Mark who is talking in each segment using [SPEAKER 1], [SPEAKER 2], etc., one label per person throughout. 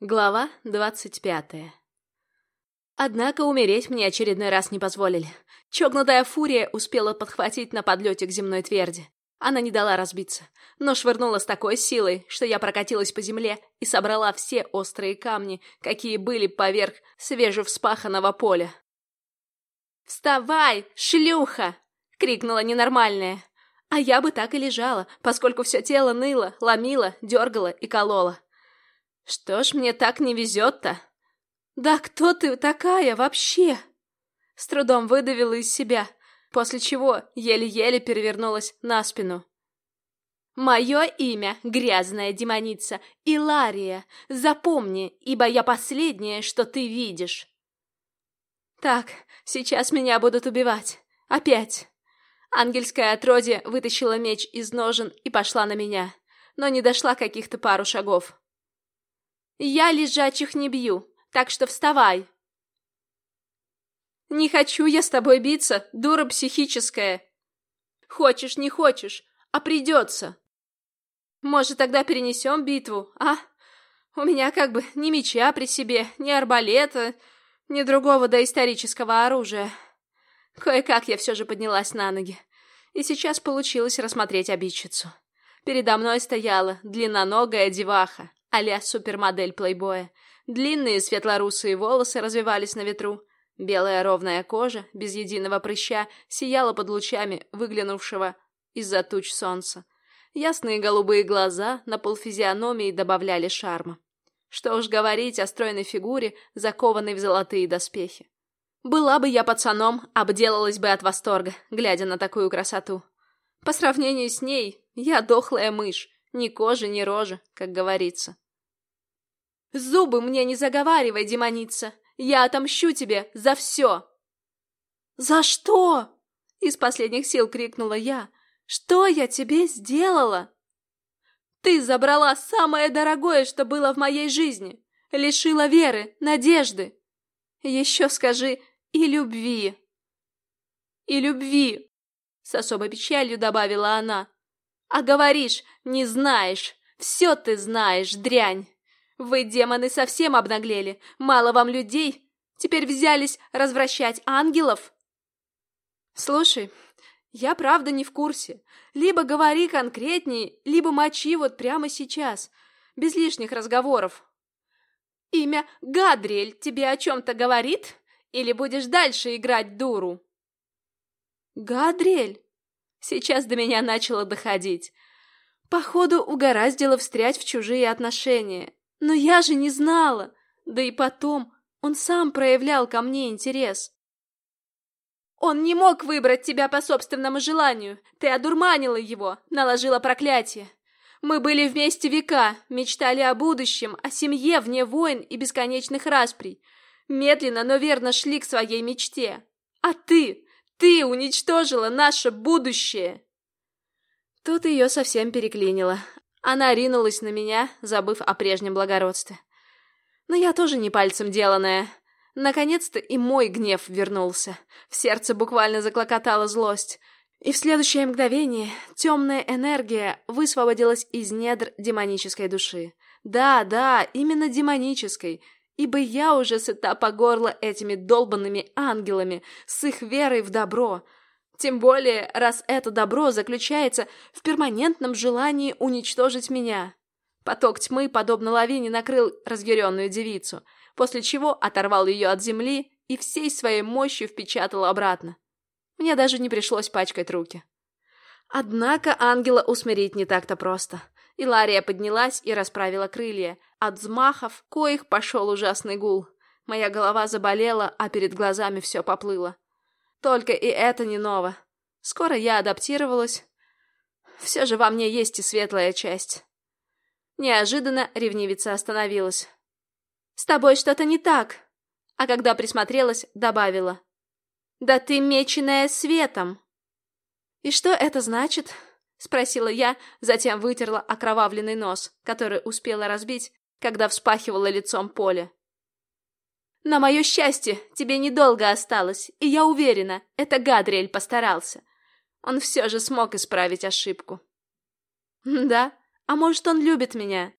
[SPEAKER 1] Глава двадцать пятая Однако умереть мне очередной раз не позволили. Чокнутая фурия успела подхватить на подлете к земной тверди. Она не дала разбиться, но швырнула с такой силой, что я прокатилась по земле и собрала все острые камни, какие были поверх свежевспаханного поля. «Вставай, шлюха!» — крикнула ненормальная. А я бы так и лежала, поскольку все тело ныло, ломило, дергало и кололо. Что ж мне так не везет-то? Да кто ты такая вообще? С трудом выдавила из себя, после чего еле-еле перевернулась на спину. Мое имя — грязная демоница Илария. Запомни, ибо я последнее, что ты видишь. Так, сейчас меня будут убивать. Опять. Ангельское отродье вытащила меч из ножен и пошла на меня, но не дошла каких-то пару шагов. Я лежачих не бью, так что вставай. Не хочу я с тобой биться, дура психическая. Хочешь, не хочешь, а придется. Может, тогда перенесем битву, а? У меня как бы ни меча при себе, ни арбалета, ни другого доисторического оружия. Кое-как я все же поднялась на ноги. И сейчас получилось рассмотреть обидчицу. Передо мной стояла длинноногая деваха, а супермодель плейбоя. Длинные светлорусые волосы развивались на ветру. Белая ровная кожа, без единого прыща, сияла под лучами выглянувшего из-за туч солнца. Ясные голубые глаза на полфизиономии добавляли шарма. Что уж говорить о стройной фигуре, закованной в золотые доспехи. Была бы я пацаном, обделалась бы от восторга, глядя на такую красоту. По сравнению с ней, я дохлая мышь, ни кожи, ни рожи, как говорится. Зубы мне не заговаривай, демоница. Я отомщу тебе за все. За что? Из последних сил крикнула я. Что я тебе сделала? Ты забрала самое дорогое, что было в моей жизни. Лишила веры, надежды. Еще скажи и любви. И любви, с особой печалью добавила она. А говоришь, не знаешь. Все ты знаешь, дрянь. Вы, демоны, совсем обнаглели. Мало вам людей. Теперь взялись развращать ангелов? Слушай, я правда не в курсе. Либо говори конкретней, либо мочи вот прямо сейчас. Без лишних разговоров. Имя Гадриэль тебе о чем-то говорит? Или будешь дальше играть дуру? Гадриэль? Сейчас до меня начало доходить. Походу, угораздило встрять в чужие отношения. Но я же не знала. Да и потом, он сам проявлял ко мне интерес. Он не мог выбрать тебя по собственному желанию. Ты одурманила его, наложила проклятие. Мы были вместе века, мечтали о будущем, о семье вне войн и бесконечных расприй. Медленно, но верно шли к своей мечте. А ты, ты уничтожила наше будущее!» Тут ее совсем переклинило. Она ринулась на меня, забыв о прежнем благородстве. Но я тоже не пальцем деланная. Наконец-то и мой гнев вернулся. В сердце буквально заклокотала злость. И в следующее мгновение темная энергия высвободилась из недр демонической души. Да, да, именно демонической, ибо я уже сыта по горло этими долбанными ангелами с их верой в добро. Тем более, раз это добро заключается в перманентном желании уничтожить меня. Поток тьмы, подобно лавине, накрыл разъяренную девицу, после чего оторвал ее от земли и всей своей мощью впечатал обратно. Мне даже не пришлось пачкать руки. Однако ангела усмирить не так-то просто. Илария поднялась и расправила крылья. От взмахов, коих пошел ужасный гул. Моя голова заболела, а перед глазами все поплыло. Только и это не ново. Скоро я адаптировалась. Все же во мне есть и светлая часть. Неожиданно ревнивица остановилась. «С тобой что-то не так!» А когда присмотрелась, добавила. «Да ты меченая светом!» «И что это значит?» — спросила я, затем вытерла окровавленный нос, который успела разбить, когда вспахивала лицом поле. «На мое счастье, тебе недолго осталось, и я уверена, это Гадриэль постарался. Он все же смог исправить ошибку». «Да? А может, он любит меня?»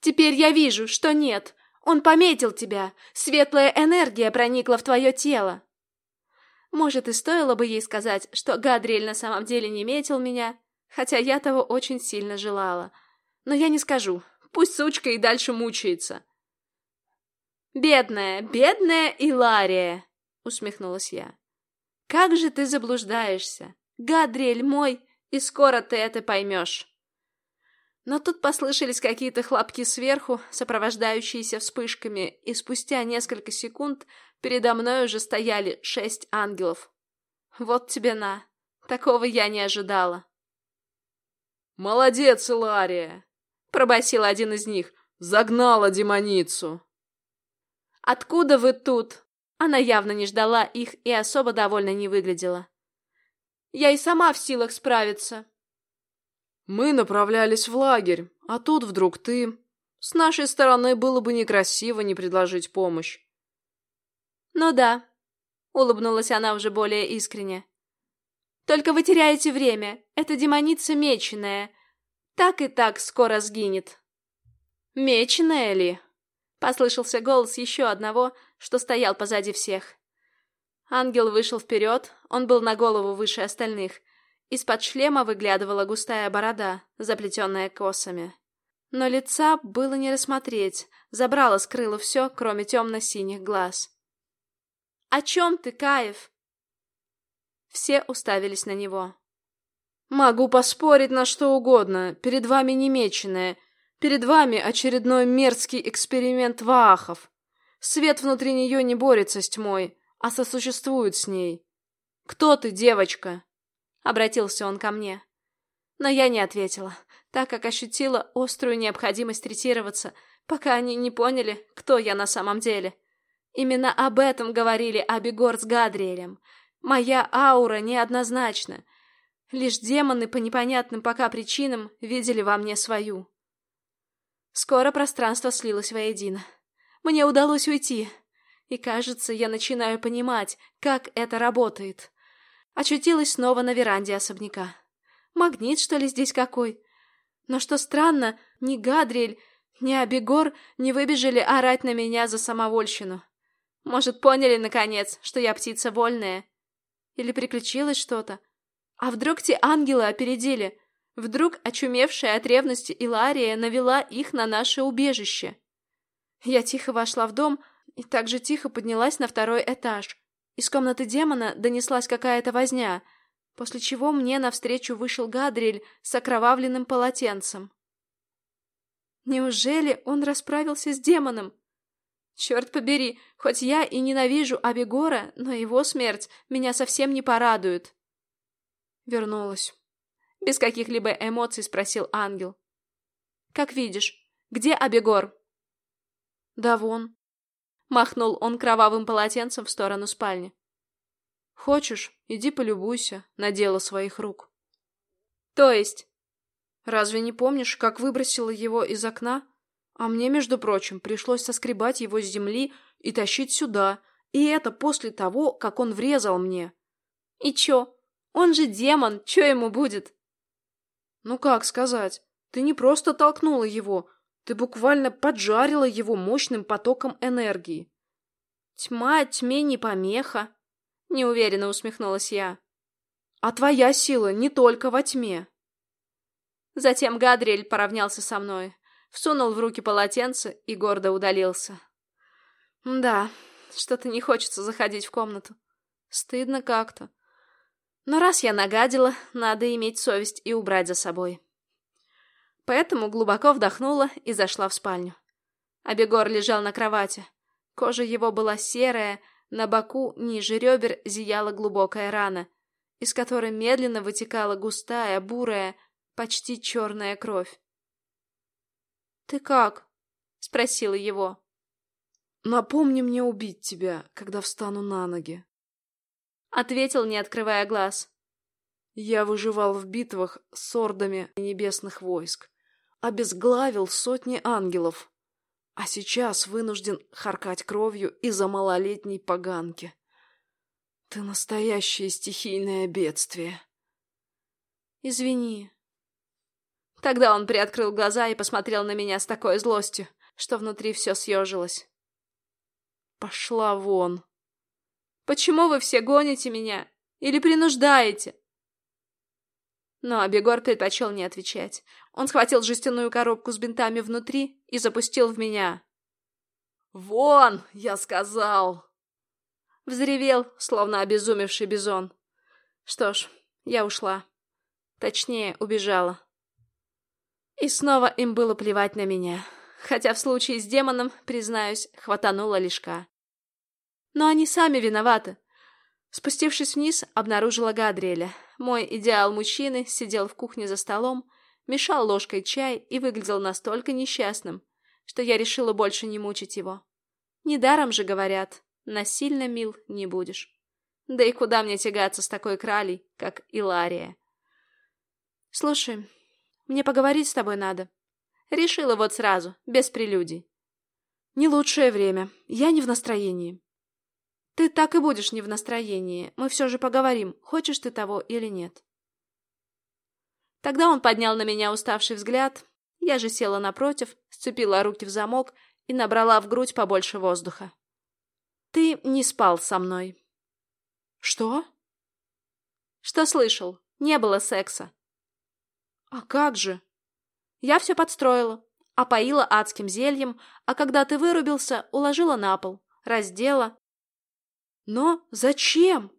[SPEAKER 1] Теперь я вижу, что нет. Он пометил тебя. Светлая энергия проникла в твое тело. Может, и стоило бы ей сказать, что Гадриэль на самом деле не метил меня, хотя я того очень сильно желала. Но я не скажу. Пусть сучка и дальше мучается. «Бедная, бедная Илария!» — усмехнулась я. «Как же ты заблуждаешься! Гадриэль мой, и скоро ты это поймешь!» Но тут послышались какие-то хлопки сверху, сопровождающиеся вспышками, и спустя несколько секунд передо мной уже стояли шесть ангелов. Вот тебе на. Такого я не ожидала.
[SPEAKER 2] «Молодец, Илария!» — пробасил один из них. «Загнала демоницу!»
[SPEAKER 1] «Откуда вы тут?» Она явно не ждала их и особо довольно не выглядела. «Я и сама в силах справиться»,
[SPEAKER 2] мы направлялись в лагерь, а тут вдруг ты. С нашей стороны было бы некрасиво не предложить помощь.
[SPEAKER 1] Ну да, улыбнулась она уже более искренне. Только вы теряете время. Эта демоница меченая. Так и так скоро сгинет. Меченая ли? Послышался голос еще одного, что стоял позади всех. Ангел вышел вперед, он был на голову выше остальных, из-под шлема выглядывала густая борода, заплетенная косами. Но лица было не рассмотреть, забрало скрыло все, кроме темно-синих глаз. «О чем ты, Каев?» Все уставились на него.
[SPEAKER 2] «Могу поспорить на что угодно. Перед вами немеченное. Перед вами очередной мерзкий эксперимент Ваахов. Свет внутри нее не борется с тьмой, а сосуществует с ней. Кто ты, девочка?»
[SPEAKER 1] — обратился он ко мне. Но я не ответила, так как ощутила острую необходимость ретироваться, пока они не поняли, кто я на самом деле. Именно об этом говорили Абигор с Гадриэлем. Моя аура неоднозначна. Лишь демоны по непонятным пока причинам видели во мне свою. Скоро пространство слилось воедино. Мне удалось уйти, и, кажется, я начинаю понимать, как это работает. Очутилась снова на веранде особняка. Магнит, что ли, здесь какой? Но что странно, ни Гадриэль, ни Абегор не выбежали орать на меня за самовольщину. Может, поняли, наконец, что я птица вольная? Или приключилось что-то? А вдруг те ангелы опередили? Вдруг очумевшая от ревности Илария навела их на наше убежище? Я тихо вошла в дом и также тихо поднялась на второй этаж. Из комнаты демона донеслась какая-то возня, после чего мне навстречу вышел Гадриль с окровавленным полотенцем. Неужели он расправился с демоном? Черт побери, хоть я и ненавижу Абегора, но его смерть меня совсем не порадует. Вернулась. Без каких-либо эмоций спросил ангел. Как видишь, где Абегор? Да вон, Махнул он кровавым полотенцем в сторону спальни. Хочешь, иди полюбуйся на дело своих рук. То есть? Разве не помнишь, как выбросила его из окна? А мне, между прочим, пришлось соскребать его с земли и тащить сюда, и это после того, как он врезал мне. И чё? Он же демон, чё ему будет? Ну как сказать? Ты не просто толкнула его, ты буквально поджарила его мощным потоком энергии. Тьма тьме не помеха, неуверенно усмехнулась я. А твоя сила не только во тьме. Затем Гадриэль поравнялся со мной, всунул в руки полотенце и гордо удалился. Да, что-то не хочется заходить в комнату. Стыдно как-то. Но раз я нагадила, надо иметь совесть и убрать за собой поэтому глубоко вдохнула и зашла в спальню. Абегор лежал на кровати. Кожа его была серая, на боку ниже ребер зияла глубокая рана, из которой медленно вытекала густая, бурая, почти черная кровь. «Ты как?» — спросила его.
[SPEAKER 2] «Напомни мне убить тебя, когда встану на ноги», —
[SPEAKER 1] ответил, не открывая глаз.
[SPEAKER 2] «Я выживал в битвах с ордами небесных войск обезглавил сотни ангелов, а сейчас вынужден харкать кровью из-за малолетней поганки. Ты настоящее стихийное бедствие.
[SPEAKER 1] Извини. Тогда он приоткрыл глаза и посмотрел на меня с такой злостью, что внутри все съежилось.
[SPEAKER 2] Пошла вон.
[SPEAKER 1] Почему вы все гоните меня? Или принуждаете? Но Абегор предпочел не отвечать. Он схватил жестяную коробку с бинтами внутри и запустил в меня.
[SPEAKER 2] «Вон, я сказал!»
[SPEAKER 1] Взревел, словно обезумевший бизон. Что ж, я ушла. Точнее, убежала. И снова им было плевать на меня. Хотя в случае с демоном, признаюсь, хватануло лишка. Но они сами виноваты. Спустившись вниз, обнаружила Гадриэля. Мой идеал мужчины сидел в кухне за столом, мешал ложкой чай и выглядел настолько несчастным, что я решила больше не мучить его. Недаром же говорят, насильно мил не будешь. Да и куда мне тягаться с такой кралей, как Илария? Слушай, мне поговорить с тобой надо. Решила вот сразу, без прелюдий.
[SPEAKER 2] Не лучшее время. Я не в настроении.
[SPEAKER 1] Ты так и будешь не в настроении. Мы все же поговорим, хочешь ты того или нет. Тогда он поднял на меня уставший взгляд. Я же села напротив, сцепила руки в замок и набрала в грудь побольше воздуха. Ты не спал со мной.
[SPEAKER 2] Что?
[SPEAKER 1] Что слышал? Не было секса.
[SPEAKER 2] А как же?
[SPEAKER 1] Я все подстроила. Опоила адским зельем, а когда ты вырубился, уложила на пол, раздела,
[SPEAKER 2] но зачем?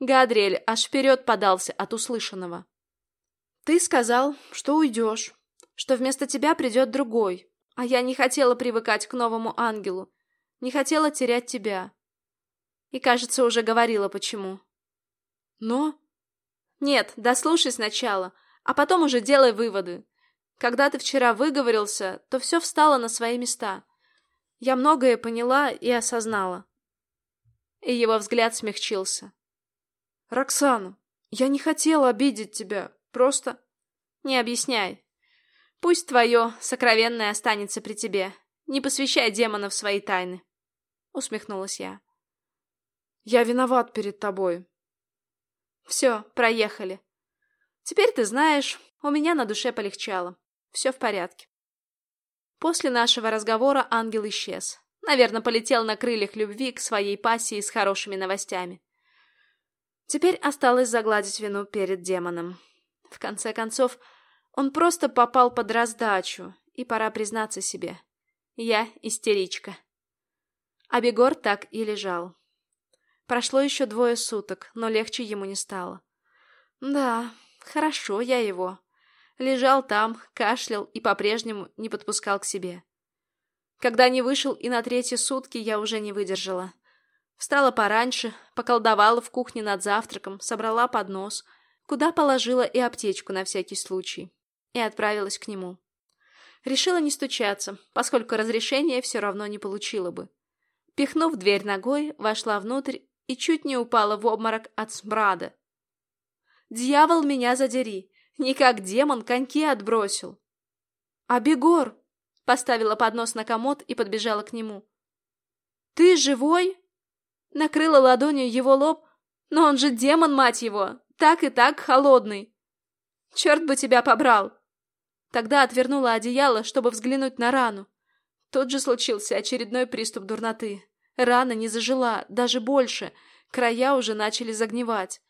[SPEAKER 1] Гадриэль аж вперед подался от услышанного. Ты сказал, что уйдешь, что вместо тебя придет другой, а я не хотела привыкать к новому ангелу, не хотела терять тебя. И, кажется, уже говорила, почему.
[SPEAKER 2] Но...
[SPEAKER 1] Нет, дослушай сначала, а потом уже делай выводы. Когда ты вчера выговорился, то все встало на свои места. Я многое поняла и осознала и его взгляд смягчился.
[SPEAKER 2] «Роксана, я не хотела обидеть тебя, просто...»
[SPEAKER 1] «Не объясняй. Пусть твое сокровенное останется при тебе. Не посвящай демона в свои тайны», — усмехнулась я.
[SPEAKER 2] «Я виноват перед тобой».
[SPEAKER 1] «Все, проехали. Теперь ты знаешь, у меня на душе полегчало. Все в порядке». После нашего разговора ангел исчез. Наверное, полетел на крыльях любви к своей пассии с хорошими новостями. Теперь осталось загладить вину перед демоном. В конце концов, он просто попал под раздачу, и пора признаться себе. Я истеричка. А Бегор так и лежал. Прошло еще двое суток, но легче ему не стало. Да, хорошо я его. Лежал там, кашлял и по-прежнему не подпускал к себе. Когда не вышел и на третьи сутки, я уже не выдержала. Встала пораньше, поколдовала в кухне над завтраком, собрала поднос, куда положила и аптечку на всякий случай, и отправилась к нему. Решила не стучаться, поскольку разрешения все равно не получила бы. Пихнув дверь ногой, вошла внутрь и чуть не упала в обморок от смрада. «Дьявол, меня задери! Не как демон коньки отбросил!» «А Бегор!» Поставила поднос на комод и подбежала к нему. «Ты живой?» Накрыла ладонью его лоб. «Но он же демон, мать его! Так и так холодный!» «Черт бы тебя побрал!» Тогда отвернула одеяло, чтобы взглянуть на рану. Тут же случился очередной приступ дурноты. Рана не зажила, даже больше. Края уже начали загнивать.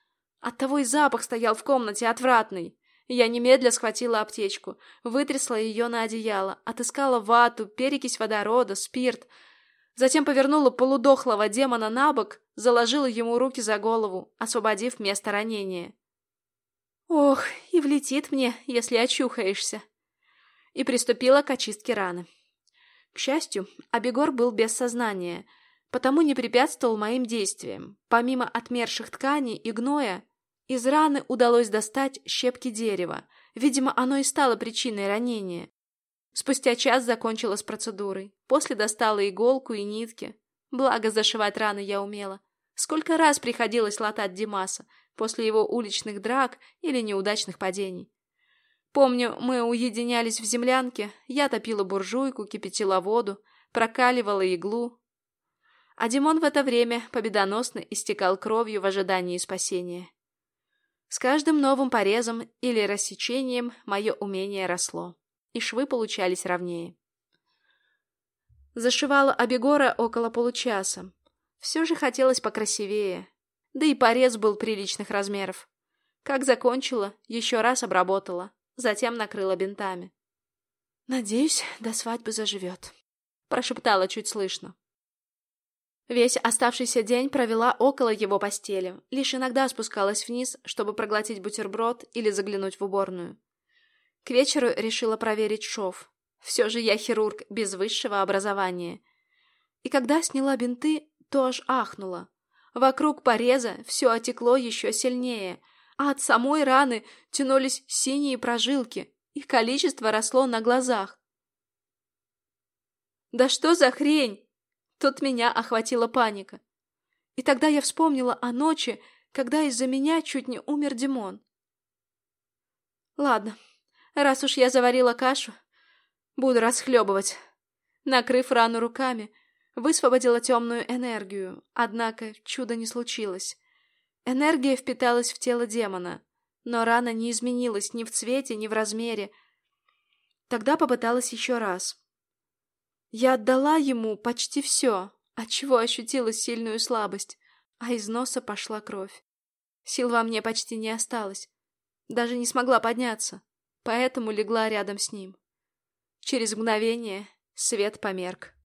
[SPEAKER 1] Оттого и запах стоял в комнате отвратный. Я немедля схватила аптечку, вытрясла ее на одеяло, отыскала вату, перекись водорода, спирт. Затем повернула полудохлого демона на бок, заложила ему руки за голову, освободив место ранения. «Ох, и влетит мне, если очухаешься!» И приступила к очистке раны. К счастью, Абегор был без сознания, потому не препятствовал моим действиям. Помимо отмерших тканей и гноя, из раны удалось достать щепки дерева. Видимо, оно и стало причиной ранения. Спустя час закончила с процедурой. После достала иголку и нитки. Благо, зашивать раны я умела. Сколько раз приходилось латать Димаса после его уличных драк или неудачных падений. Помню, мы уединялись в землянке, я топила буржуйку, кипятила воду, прокаливала иглу. А Димон в это время победоносно истекал кровью в ожидании спасения. С каждым новым порезом или рассечением мое умение росло, и швы получались ровнее. Зашивала Абегора около получаса. Все же хотелось покрасивее, да и порез был приличных размеров. Как закончила, еще раз обработала, затем накрыла бинтами. «Надеюсь, до свадьбы заживет», — прошептала чуть слышно. Весь оставшийся день провела около его постели, лишь иногда спускалась вниз, чтобы проглотить бутерброд или заглянуть в уборную. К вечеру решила проверить шов. Все же я хирург без высшего образования. И когда сняла бинты, то аж ахнула. Вокруг пореза все отекло еще сильнее, а от самой раны тянулись синие прожилки, их количество росло на глазах. «Да что за хрень?» Тут меня охватила паника. И тогда я вспомнила о ночи, когда из-за меня чуть не умер Димон. Ладно, раз уж я заварила кашу, буду расхлебывать. Накрыв рану руками, высвободила темную энергию, однако чуда не случилось. Энергия впиталась в тело демона, но рана не изменилась ни в цвете, ни в размере. Тогда попыталась еще раз. Я отдала ему почти все, отчего ощутила сильную слабость, а из носа пошла кровь. Сил во мне почти не осталось. Даже не смогла подняться, поэтому легла рядом с ним. Через мгновение свет померк.